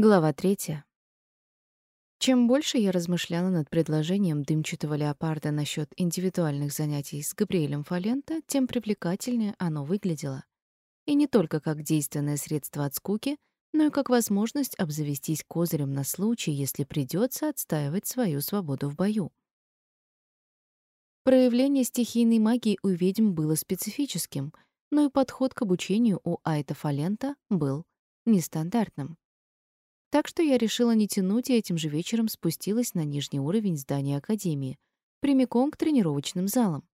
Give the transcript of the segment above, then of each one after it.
Глава третья. Чем больше я размышляла над предложением дымчатого леопарда насчет индивидуальных занятий с Габриэлем Фалента, тем привлекательнее оно выглядело. И не только как действенное средство от скуки, но и как возможность обзавестись козырем на случай, если придется отстаивать свою свободу в бою. Проявление стихийной магии у ведьм было специфическим, но и подход к обучению у Айта Фалента был нестандартным. Так что я решила не тянуть и этим же вечером спустилась на нижний уровень здания Академии, прямиком к тренировочным залам.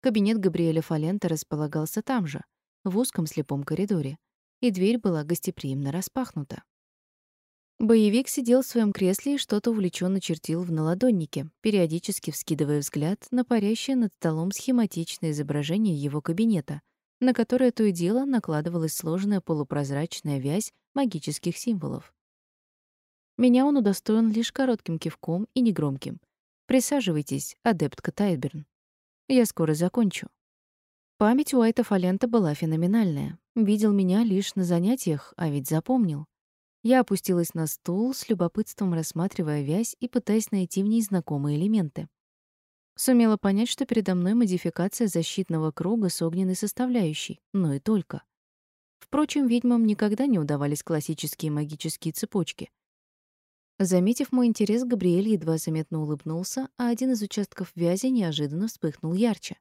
Кабинет Габриэля Фалента располагался там же, в узком слепом коридоре, и дверь была гостеприимно распахнута. Боевик сидел в своем кресле и что-то увлеченно чертил в наладоннике, периодически вскидывая взгляд на парящее над столом схематичное изображение его кабинета, на которое то и дело накладывалась сложная полупрозрачная вязь магических символов. Меня он удостоен лишь коротким кивком и негромким. «Присаживайтесь, адептка Тайберн. Я скоро закончу». Память у Айта Фалента была феноменальная. Видел меня лишь на занятиях, а ведь запомнил. Я опустилась на стул, с любопытством рассматривая вязь и пытаясь найти в ней знакомые элементы. Сумела понять, что передо мной модификация защитного круга с огненной составляющей, но и только. Впрочем, ведьмам никогда не удавались классические магические цепочки. Заметив мой интерес, Габриэль едва заметно улыбнулся, а один из участков вязи неожиданно вспыхнул ярче.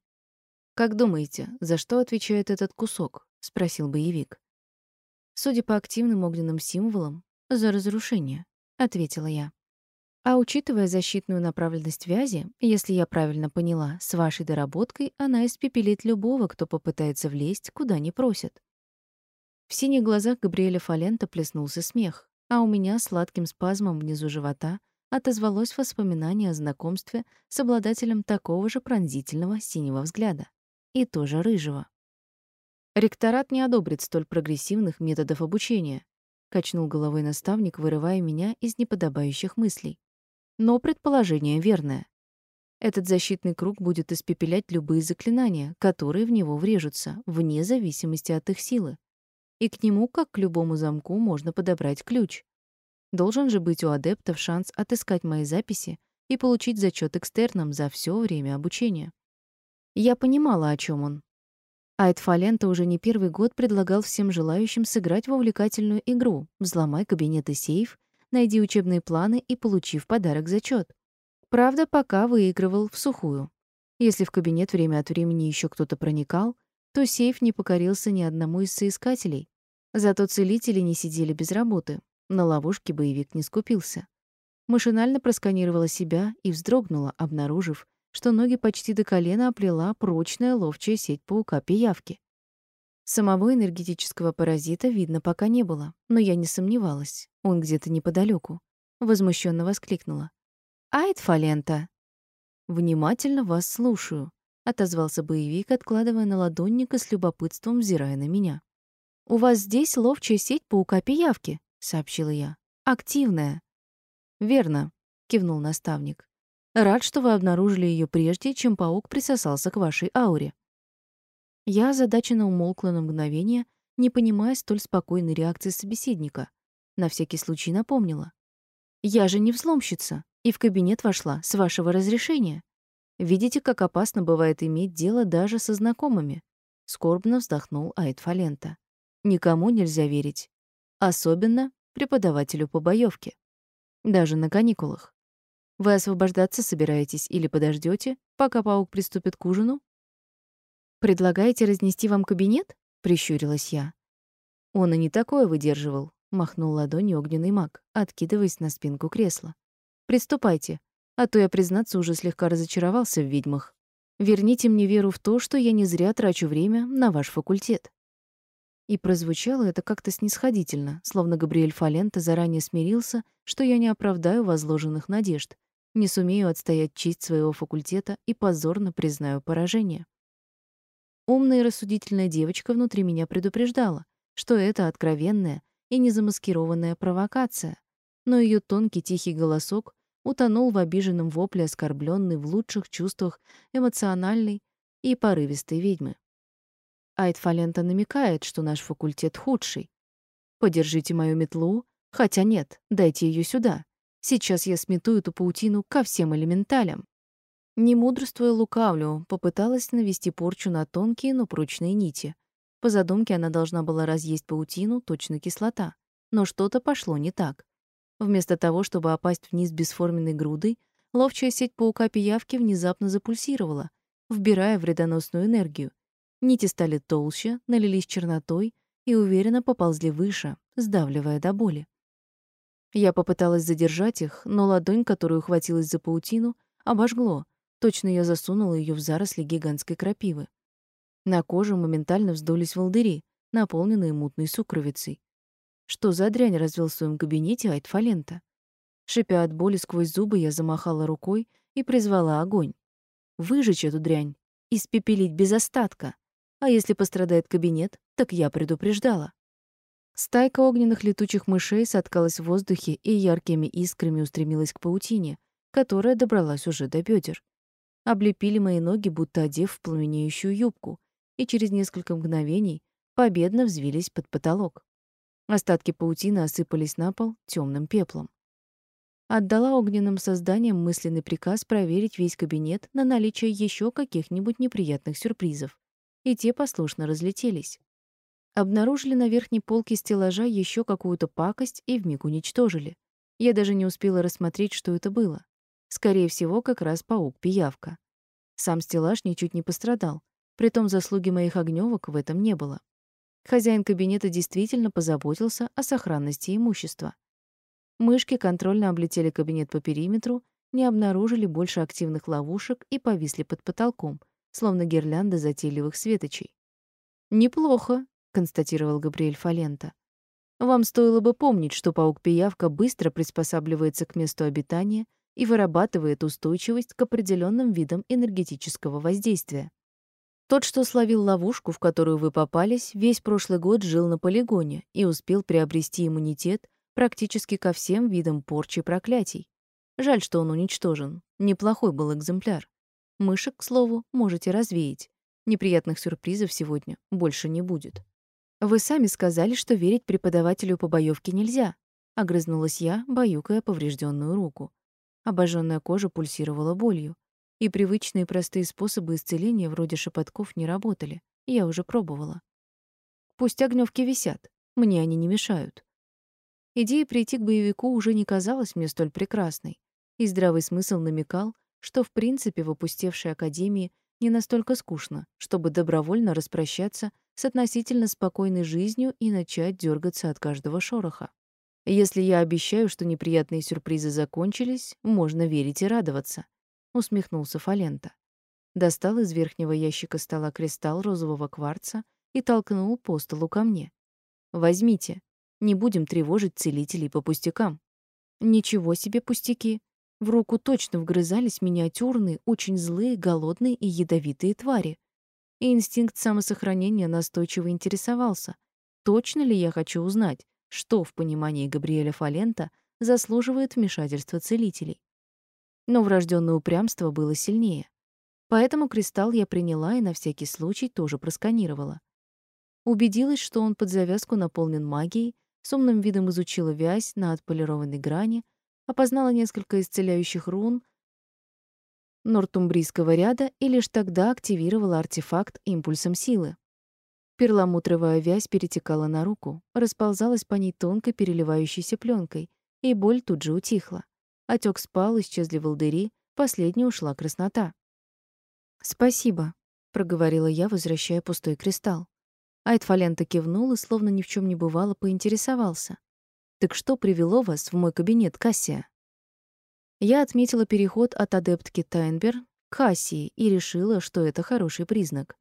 «Как думаете, за что отвечает этот кусок?» — спросил боевик. «Судя по активным огненным символам, за разрушение», — ответила я. А учитывая защитную направленность вязи, если я правильно поняла, с вашей доработкой она испепелит любого, кто попытается влезть, куда не просят. В синих глазах Габриэля Фалента плеснулся смех а у меня сладким спазмом внизу живота отозвалось воспоминание о знакомстве с обладателем такого же пронзительного синего взгляда и тоже рыжего. Ректорат не одобрит столь прогрессивных методов обучения, качнул головой наставник, вырывая меня из неподобающих мыслей. Но предположение верное. Этот защитный круг будет испепелять любые заклинания, которые в него врежутся, вне зависимости от их силы и к нему, как к любому замку, можно подобрать ключ. Должен же быть у адептов шанс отыскать мои записи и получить зачет экстерном за все время обучения. Я понимала, о чем он. Айд Фалента уже не первый год предлагал всем желающим сыграть в увлекательную игру «Взломай кабинет и сейф», найди учебные планы и получи в подарок зачет. Правда, пока выигрывал в сухую. Если в кабинет время от времени еще кто-то проникал, то сейф не покорился ни одному из соискателей. Зато целители не сидели без работы. На ловушке боевик не скупился. Машинально просканировала себя и вздрогнула, обнаружив, что ноги почти до колена оплела прочная ловчая сеть паука-пиявки. Самого энергетического паразита видно пока не было, но я не сомневалась. Он где-то неподалеку. Возмущенно воскликнула. «Айд Фалента!» «Внимательно вас слушаю», отозвался боевик, откладывая на ладонник и с любопытством взирая на меня. У вас здесь ловчая сеть паука-пиявки, сообщила я. Активная. Верно, кивнул наставник. Рад, что вы обнаружили ее прежде, чем паук присосался к вашей ауре. Я озадаченно умолкла на мгновение, не понимая столь спокойной реакции собеседника. На всякий случай напомнила. «Я же не взломщица, и в кабинет вошла с вашего разрешения. Видите, как опасно бывает иметь дело даже со знакомыми?» Скорбно вздохнул Айд Фалента. «Никому нельзя верить. Особенно преподавателю по боевке. Даже на каникулах. Вы освобождаться собираетесь или подождете, пока паук приступит к ужину?» «Предлагаете разнести вам кабинет?» — прищурилась я. Он и не такое выдерживал, махнул ладонью огненный маг, откидываясь на спинку кресла. Приступайте, а то я, признаться, уже слегка разочаровался в ведьмах. Верните мне веру в то, что я не зря трачу время на ваш факультет». И прозвучало это как-то снисходительно, словно Габриэль Фалента заранее смирился, что я не оправдаю возложенных надежд, не сумею отстоять честь своего факультета и позорно признаю поражение. Умная и рассудительная девочка внутри меня предупреждала, что это откровенная и незамаскированная провокация, но ее тонкий тихий голосок утонул в обиженном вопле оскорбленной в лучших чувствах эмоциональной и порывистой ведьмы. Айд Фалента намекает, что наш факультет худший. Подержите мою метлу, Хотя нет, дайте ее сюда. Сейчас я смету эту паутину ко всем элементалям. Не мудрствуя лукавлю, попыталась навести порчу на тонкие, но прочные нити. По задумке она должна была разъесть паутину, точно кислота. Но что-то пошло не так. Вместо того, чтобы опасть вниз бесформенной грудой, ловчая сеть паука-пиявки внезапно запульсировала, вбирая вредоносную энергию. Нити стали толще, налились чернотой и уверенно поползли выше, сдавливая до боли. Я попыталась задержать их, но ладонь, которую ухватилась за паутину, обожгло. Точно я засунула ее в заросли гигантской крапивы. На коже моментально вздулись волдыри, наполненные мутной сукровицей. Что за дрянь развел в своем кабинете Айтфалента? Шипя от боли сквозь зубы, я замахала рукой и призвала огонь. Выжечь эту дрянь, испепелить без остатка. А если пострадает кабинет, так я предупреждала. Стайка огненных летучих мышей соткалась в воздухе и яркими искрами устремилась к паутине, которая добралась уже до бедер. Облепили мои ноги, будто одев в пламенеющую юбку, и через несколько мгновений победно взвились под потолок. Остатки паутины осыпались на пол темным пеплом. Отдала огненным созданиям мысленный приказ проверить весь кабинет на наличие еще каких-нибудь неприятных сюрпризов, и те послушно разлетелись. Обнаружили на верхней полке стеллажа еще какую-то пакость и вмиг уничтожили. Я даже не успела рассмотреть, что это было. Скорее всего, как раз паук-пиявка. Сам стеллаж ничуть не пострадал, притом заслуги моих огнёвок в этом не было. Хозяин кабинета действительно позаботился о сохранности имущества. Мышки контрольно облетели кабинет по периметру, не обнаружили больше активных ловушек и повисли под потолком, словно гирлянда затейливых светочей. «Неплохо», — констатировал Габриэль Фалента. «Вам стоило бы помнить, что паук-пиявка быстро приспосабливается к месту обитания и вырабатывает устойчивость к определенным видам энергетического воздействия. Тот, что словил ловушку, в которую вы попались, весь прошлый год жил на полигоне и успел приобрести иммунитет практически ко всем видам порчи проклятий. Жаль, что он уничтожен. Неплохой был экземпляр. Мышек, к слову, можете развеять. Неприятных сюрпризов сегодня больше не будет. Вы сами сказали, что верить преподавателю по боевке нельзя, огрызнулась я, баюкая поврежденную руку. Обожженная кожа пульсировала болью и привычные простые способы исцеления вроде шепотков не работали. Я уже пробовала. Пусть огнёвки висят, мне они не мешают. Идея прийти к боевику уже не казалась мне столь прекрасной, и здравый смысл намекал, что в принципе в опустевшей академии не настолько скучно, чтобы добровольно распрощаться с относительно спокойной жизнью и начать дергаться от каждого шороха. Если я обещаю, что неприятные сюрпризы закончились, можно верить и радоваться усмехнулся Фалента. Достал из верхнего ящика стола кристалл розового кварца и толкнул по столу ко мне. Возьмите. Не будем тревожить целителей по пустякам. Ничего себе пустяки. В руку точно вгрызались миниатюрные, очень злые, голодные и ядовитые твари. И инстинкт самосохранения настойчиво интересовался, точно ли я хочу узнать, что в понимании Габриэля Фалента заслуживает вмешательства целителей но врожденное упрямство было сильнее. Поэтому кристалл я приняла и на всякий случай тоже просканировала. Убедилась, что он под завязку наполнен магией, с умным видом изучила вязь на отполированной грани, опознала несколько исцеляющих рун нортумбрийского ряда и лишь тогда активировала артефакт импульсом силы. Перламутровая вязь перетекала на руку, расползалась по ней тонкой переливающейся пленкой, и боль тут же утихла. Отек спал, исчезли волдыри, последней ушла краснота. «Спасибо», — проговорила я, возвращая пустой кристалл. Айтфалента кивнул и, словно ни в чем не бывало, поинтересовался. «Так что привело вас в мой кабинет, Кассия?» Я отметила переход от адептки Тайнбер к Кассии и решила, что это хороший признак.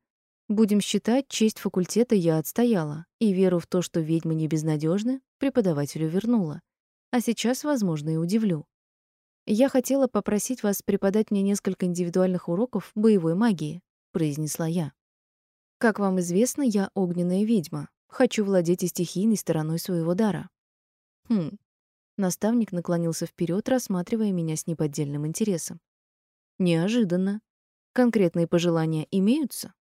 Будем считать, честь факультета я отстояла, и веру в то, что ведьмы не безнадежны, преподавателю вернула. А сейчас, возможно, и удивлю. «Я хотела попросить вас преподать мне несколько индивидуальных уроков боевой магии», — произнесла я. «Как вам известно, я огненная ведьма. Хочу владеть и стихийной стороной своего дара». «Хм». Наставник наклонился вперед, рассматривая меня с неподдельным интересом. «Неожиданно. Конкретные пожелания имеются?»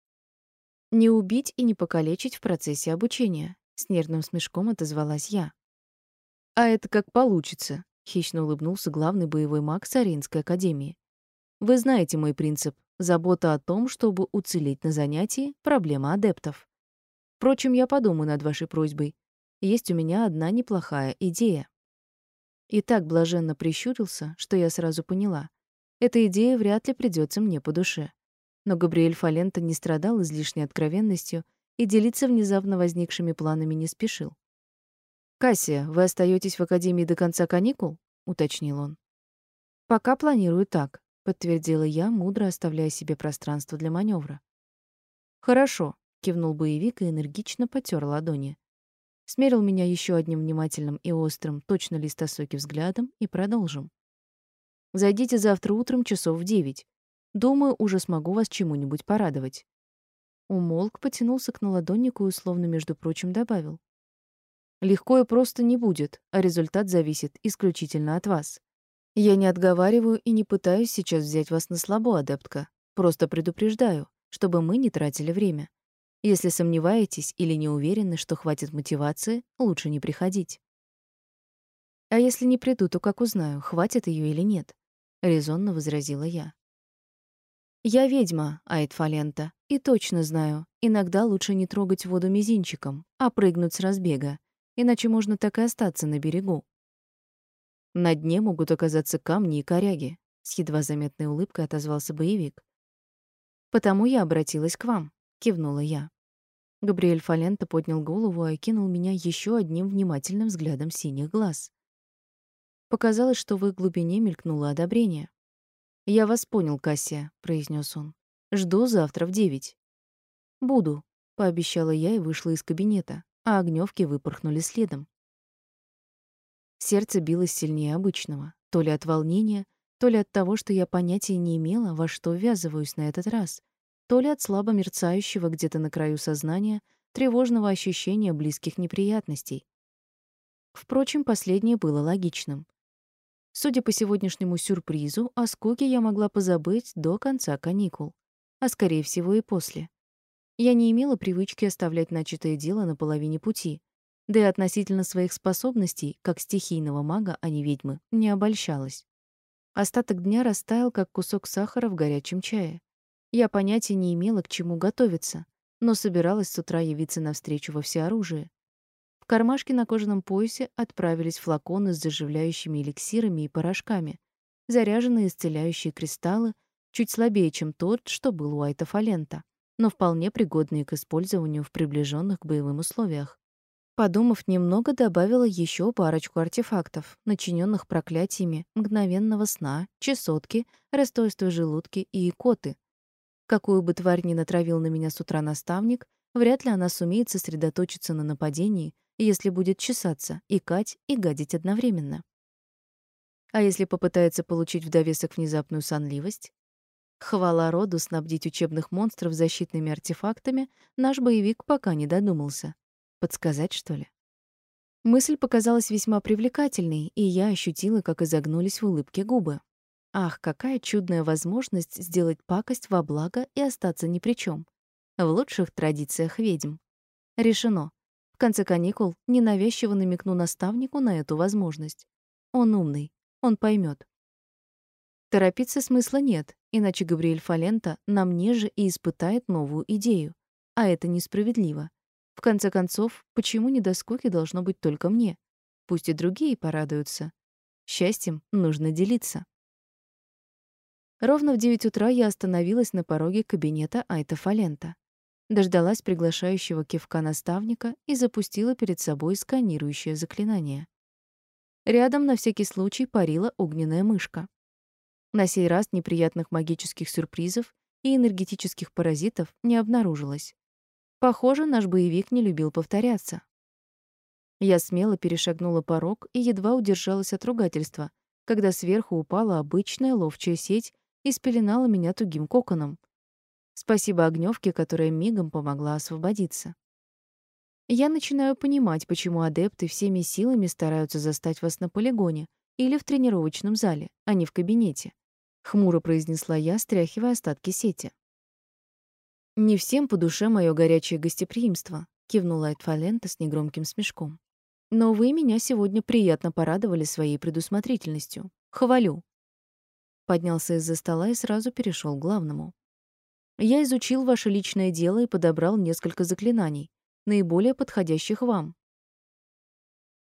«Не убить и не покалечить в процессе обучения», — с нервным смешком отозвалась я. «А это как получится», — хищно улыбнулся главный боевой маг Саринской академии. «Вы знаете мой принцип. Забота о том, чтобы уцелеть на занятии — проблема адептов. Впрочем, я подумаю над вашей просьбой. Есть у меня одна неплохая идея». И так блаженно прищурился, что я сразу поняла. Эта идея вряд ли придется мне по душе. Но Габриэль Фалента не страдал излишней откровенностью и делиться внезапно возникшими планами не спешил. «Кассия, вы остаетесь в академии до конца каникул?» — уточнил он. «Пока планирую так», — подтвердила я, мудро оставляя себе пространство для маневра. «Хорошо», — кивнул боевик и энергично потер ладони. Смерил меня еще одним внимательным и острым, точно листосоки взглядом и продолжим. «Зайдите завтра утром часов в девять. Думаю, уже смогу вас чему-нибудь порадовать». Умолк, потянулся к наладоннику и, условно, между прочим, добавил. Легко и просто не будет, а результат зависит исключительно от вас. Я не отговариваю и не пытаюсь сейчас взять вас на слабо, адептка. Просто предупреждаю, чтобы мы не тратили время. Если сомневаетесь или не уверены, что хватит мотивации, лучше не приходить. А если не приду, то как узнаю, хватит ее или нет? резонно возразила я. Я ведьма, Айтфалента, и точно знаю, иногда лучше не трогать воду мизинчиком, а прыгнуть с разбега, иначе можно так и остаться на берегу. На дне могут оказаться камни и коряги, с едва заметной улыбкой отозвался боевик. Потому я обратилась к вам, кивнула я. Габриэль Фалента поднял голову и окинул меня еще одним внимательным взглядом синих глаз. Показалось, что в их глубине мелькнуло одобрение. «Я вас понял, Кассия», — произнес он. «Жду завтра в девять». «Буду», — пообещала я и вышла из кабинета а огнёвки выпорхнули следом. Сердце билось сильнее обычного, то ли от волнения, то ли от того, что я понятия не имела, во что ввязываюсь на этот раз, то ли от слабо мерцающего где-то на краю сознания тревожного ощущения близких неприятностей. Впрочем, последнее было логичным. Судя по сегодняшнему сюрпризу, о скуке я могла позабыть до конца каникул, а скорее всего и после. Я не имела привычки оставлять начатое дело на половине пути, да и относительно своих способностей, как стихийного мага, а не ведьмы, не обольщалась. Остаток дня растаял, как кусок сахара в горячем чае. Я понятия не имела, к чему готовиться, но собиралась с утра явиться навстречу во всеоружие. В кармашке на кожаном поясе отправились флаконы с заживляющими эликсирами и порошками, заряженные исцеляющие кристаллы, чуть слабее, чем тот, что был у Айта Фалента но вполне пригодные к использованию в приближенных к боевым условиях. Подумав немного, добавила еще парочку артефактов, начиненных проклятиями мгновенного сна, чесотки, расстройства желудки и икоты. Какую бы тварь ни натравил на меня с утра наставник, вряд ли она сумеет сосредоточиться на нападении, если будет чесаться, икать и гадить одновременно. А если попытается получить в довесок внезапную сонливость? Хвала роду снабдить учебных монстров защитными артефактами наш боевик пока не додумался. Подсказать, что ли? Мысль показалась весьма привлекательной, и я ощутила, как изогнулись в улыбке губы. Ах, какая чудная возможность сделать пакость во благо и остаться ни при чем. В лучших традициях ведьм. Решено. В конце каникул ненавязчиво намекну наставнику на эту возможность. Он умный, он поймет. Торопиться смысла нет, иначе Габриэль Фалента на мне же и испытает новую идею. А это несправедливо. В конце концов, почему не до скуки должно быть только мне? Пусть и другие порадуются. Счастьем нужно делиться. Ровно в девять утра я остановилась на пороге кабинета Айта Фалента. Дождалась приглашающего кивка наставника и запустила перед собой сканирующее заклинание. Рядом на всякий случай парила огненная мышка. На сей раз неприятных магических сюрпризов и энергетических паразитов не обнаружилось. Похоже, наш боевик не любил повторяться. Я смело перешагнула порог и едва удержалась от ругательства, когда сверху упала обычная ловчая сеть и спеленала меня тугим коконом. Спасибо огнёвке, которая мигом помогла освободиться. Я начинаю понимать, почему адепты всеми силами стараются застать вас на полигоне или в тренировочном зале, а не в кабинете хмуро произнесла я, стряхивая остатки сети. Не всем по душе мое горячее гостеприимство, кивнула Эдфалента с негромким смешком. Но вы меня сегодня приятно порадовали своей предусмотрительностью. Хвалю. Поднялся из-за стола и сразу перешел к главному. Я изучил ваше личное дело и подобрал несколько заклинаний, наиболее подходящих вам.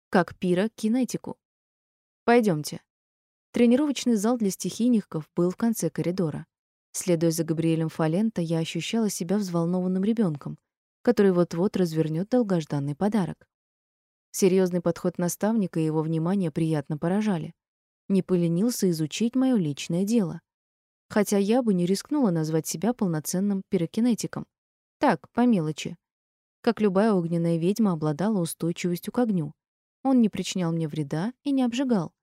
Как пира кинетику. Пойдемте. Тренировочный зал для стихийников был в конце коридора. Следуя за Габриэлем Фалента, я ощущала себя взволнованным ребенком, который вот-вот развернет долгожданный подарок. Серьезный подход наставника и его внимание приятно поражали. Не поленился изучить мое личное дело. Хотя я бы не рискнула назвать себя полноценным пирокинетиком. Так, по мелочи. Как любая огненная ведьма обладала устойчивостью к огню. Он не причинял мне вреда и не обжигал.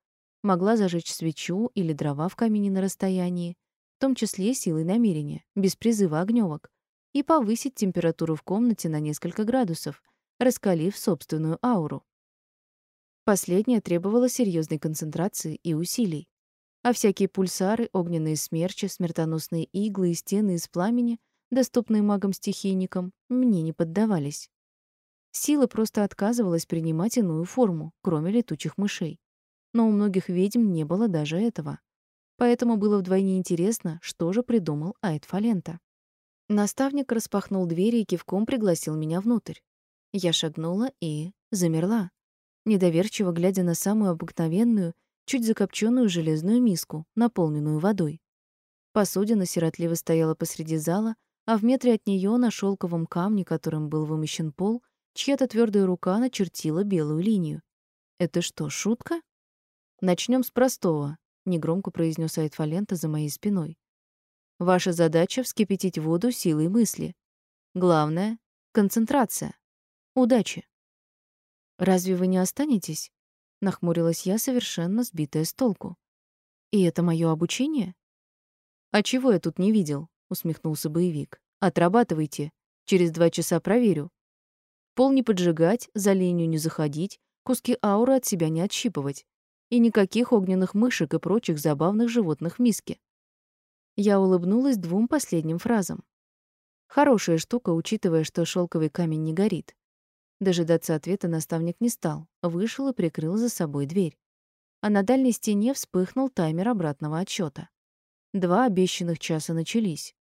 Могла зажечь свечу или дрова в камине на расстоянии, в том числе силой намерения, без призыва огнёвок, и повысить температуру в комнате на несколько градусов, раскалив собственную ауру. Последнее требовало серьезной концентрации и усилий а всякие пульсары, огненные смерчи, смертоносные иглы и стены из пламени, доступные магам-стихийникам, мне не поддавались. Сила просто отказывалась принимать иную форму, кроме летучих мышей. Но у многих ведьм не было даже этого. Поэтому было вдвойне интересно, что же придумал Айд Фалента. Наставник распахнул двери и кивком пригласил меня внутрь. Я шагнула и замерла, недоверчиво глядя на самую обыкновенную чуть закопченную железную миску, наполненную водой. Посудина сиротливо стояла посреди зала, а в метре от нее на шелковом камне, которым был вымощен пол, чья-то твердая рука начертила белую линию. Это что, шутка? Начнем с простого, негромко произнес Айтфалента за моей спиной. Ваша задача вскипятить воду силой мысли. Главное концентрация. Удачи. Разве вы не останетесь? Нахмурилась я, совершенно сбитая с толку. «И это мое обучение?» «А чего я тут не видел?» — усмехнулся боевик. «Отрабатывайте. Через два часа проверю. Пол не поджигать, за линию не заходить, куски ауры от себя не отщипывать. И никаких огненных мышек и прочих забавных животных в миске». Я улыбнулась двум последним фразам. Хорошая штука, учитывая, что шелковый камень не горит. Дожидаться ответа наставник не стал, вышел и прикрыл за собой дверь. А на дальней стене вспыхнул таймер обратного отсчета. Два обещанных часа начались.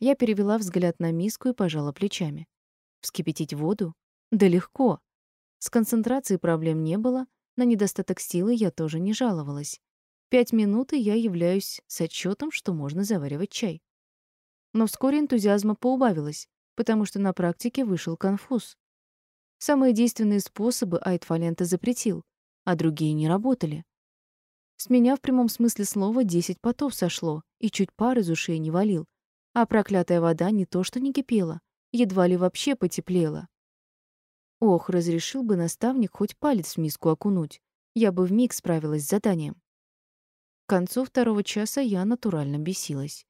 Я перевела взгляд на миску и пожала плечами. Вскипятить воду? Да легко. С концентрацией проблем не было, на недостаток силы я тоже не жаловалась. Пять минут, и я являюсь с отчетом, что можно заваривать чай. Но вскоре энтузиазма поубавилось, потому что на практике вышел конфуз. Самые действенные способы Айтфалента запретил, а другие не работали. С меня в прямом смысле слова десять потов сошло, и чуть пар из ушей не валил. А проклятая вода не то что не кипела, едва ли вообще потеплела. Ох, разрешил бы наставник хоть палец в миску окунуть, я бы вмиг справилась с заданием. К концу второго часа я натурально бесилась.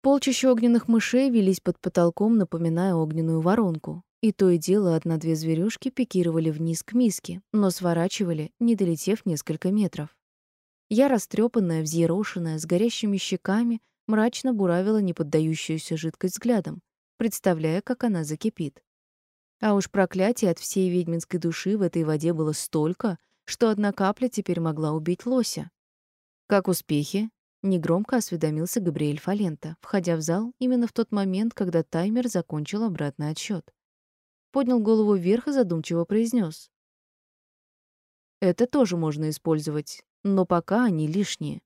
Полчища огненных мышей велись под потолком, напоминая огненную воронку. И то и дело одна-две зверюшки пикировали вниз к миске, но сворачивали, не долетев несколько метров. Я, растрепанная, взъерошенная, с горящими щеками, мрачно буравила неподдающуюся жидкость взглядом, представляя, как она закипит. А уж проклятие от всей ведьминской души в этой воде было столько, что одна капля теперь могла убить лося. «Как успехи?» — негромко осведомился Габриэль Фалента, входя в зал именно в тот момент, когда таймер закончил обратный отсчет поднял голову вверх и задумчиво произнес: Это тоже можно использовать, но пока они лишние.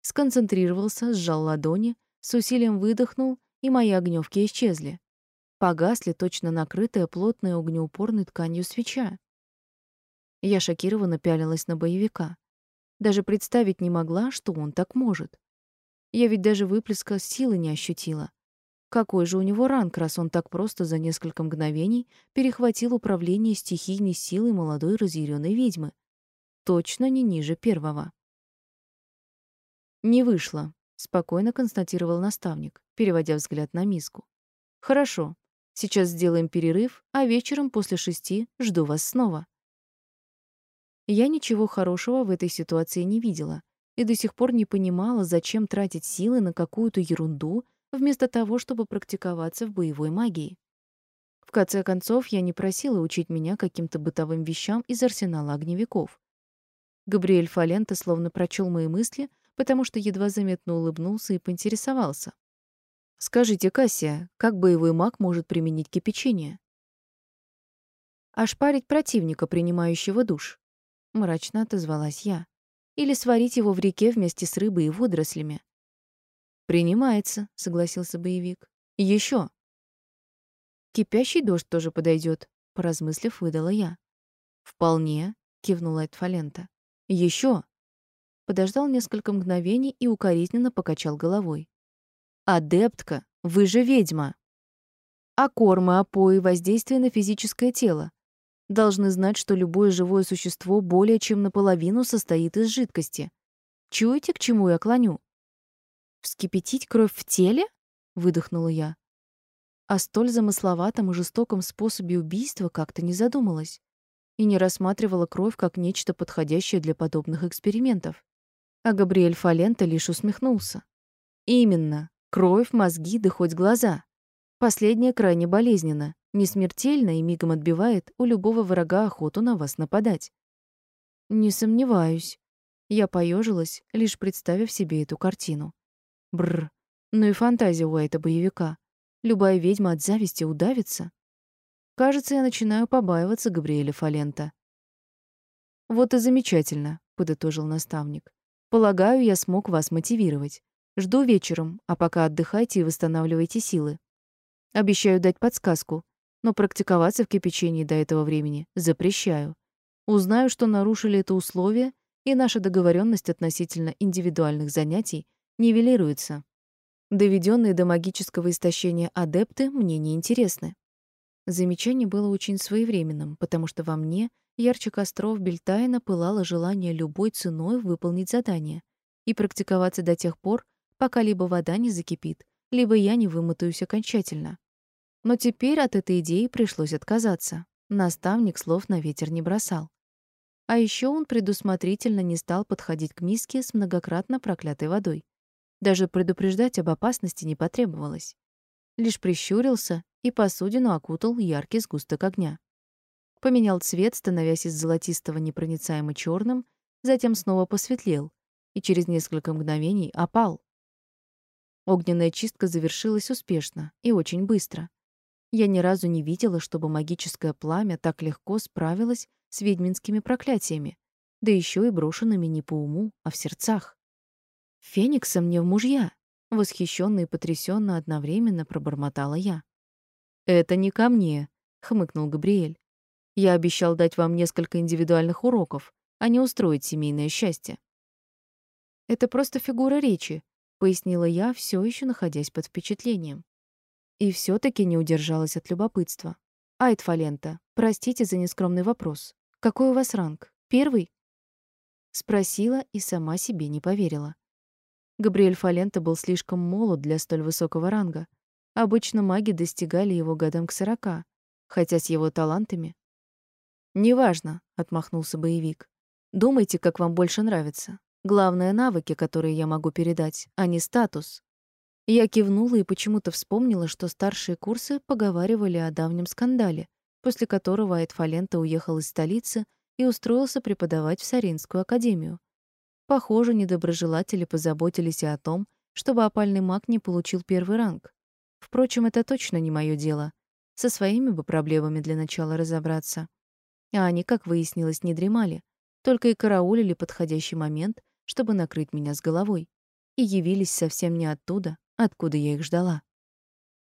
Сконцентрировался, сжал ладони, с усилием выдохнул, и мои огневки исчезли. Погасли точно накрытая плотной огнеупорной тканью свеча. Я шокированно пялилась на боевика. Даже представить не могла, что он так может. Я ведь даже выплеска силы не ощутила. Какой же у него ранг, раз он так просто за несколько мгновений перехватил управление стихийной силой молодой разъяренной ведьмы? Точно не ниже первого. «Не вышло», — спокойно констатировал наставник, переводя взгляд на миску. «Хорошо. Сейчас сделаем перерыв, а вечером после шести жду вас снова». Я ничего хорошего в этой ситуации не видела и до сих пор не понимала, зачем тратить силы на какую-то ерунду, вместо того, чтобы практиковаться в боевой магии. В конце концов, я не просила учить меня каким-то бытовым вещам из арсенала огневиков. Габриэль Фалента словно прочел мои мысли, потому что едва заметно улыбнулся и поинтересовался. «Скажите, Кассия, как боевой маг может применить кипячение?» «Ошпарить противника, принимающего душ», — мрачно отозвалась я. «Или сварить его в реке вместе с рыбой и водорослями». «Принимается», — согласился боевик. Еще. «Кипящий дождь тоже подойдет, поразмыслив, выдала я. «Вполне», — кивнула Эдфалента. Еще. Подождал несколько мгновений и укоризненно покачал головой. «Адептка, вы же ведьма!» А кормы, опои, воздействие на физическое тело. Должны знать, что любое живое существо более чем наполовину состоит из жидкости. Чуете, к чему я клоню? «Вскипятить кровь в теле?» — выдохнула я. О столь замысловатом и жестоком способе убийства как-то не задумалась и не рассматривала кровь как нечто подходящее для подобных экспериментов. А Габриэль Фалента лишь усмехнулся. «Именно. Кровь, мозги, да хоть глаза. Последнее крайне болезненно, не смертельно и мигом отбивает у любого врага охоту на вас нападать». «Не сомневаюсь». Я поежилась, лишь представив себе эту картину. Бррр. Ну и фантазия у этого боевика. Любая ведьма от зависти удавится. Кажется, я начинаю побаиваться Габриэля Фалента. «Вот и замечательно», — подытожил наставник. «Полагаю, я смог вас мотивировать. Жду вечером, а пока отдыхайте и восстанавливайте силы. Обещаю дать подсказку, но практиковаться в кипячении до этого времени запрещаю. Узнаю, что нарушили это условие, и наша договоренность относительно индивидуальных занятий нивелируется. Доведенные до магического истощения адепты мне не интересны. Замечание было очень своевременным, потому что во мне ярче костров Бельтайна пылало желание любой ценой выполнить задание и практиковаться до тех пор, пока либо вода не закипит, либо я не вымотаюсь окончательно. Но теперь от этой идеи пришлось отказаться. Наставник слов на ветер не бросал. А еще он предусмотрительно не стал подходить к миске с многократно проклятой водой. Даже предупреждать об опасности не потребовалось. Лишь прищурился и посудину окутал яркий сгусток огня. Поменял цвет, становясь из золотистого непроницаемо черным, затем снова посветлел и через несколько мгновений опал. Огненная чистка завершилась успешно и очень быстро. Я ни разу не видела, чтобы магическое пламя так легко справилось с ведьминскими проклятиями, да еще и брошенными не по уму, а в сердцах. Феникса мне в мужья, восхищенно и потрясенно одновременно пробормотала я. «Это не ко мне», — хмыкнул Габриэль. «Я обещал дать вам несколько индивидуальных уроков, а не устроить семейное счастье». «Это просто фигура речи», — пояснила я, все еще находясь под впечатлением. И все таки не удержалась от любопытства. «Айд Фалента, простите за нескромный вопрос. Какой у вас ранг? Первый?» Спросила и сама себе не поверила. Габриэль Фалента был слишком молод для столь высокого ранга, Обычно маги достигали его годам к сорока, хотя с его талантами... «Неважно», — отмахнулся боевик. «Думайте, как вам больше нравится. Главное — навыки, которые я могу передать, а не статус». Я кивнула и почему-то вспомнила, что старшие курсы поговаривали о давнем скандале, после которого Айтфалента уехал из столицы и устроился преподавать в Саринскую академию. Похоже, недоброжелатели позаботились и о том, чтобы опальный маг не получил первый ранг. Впрочем, это точно не мое дело. Со своими бы проблемами для начала разобраться. А они, как выяснилось, не дремали, только и караулили подходящий момент, чтобы накрыть меня с головой. И явились совсем не оттуда, откуда я их ждала.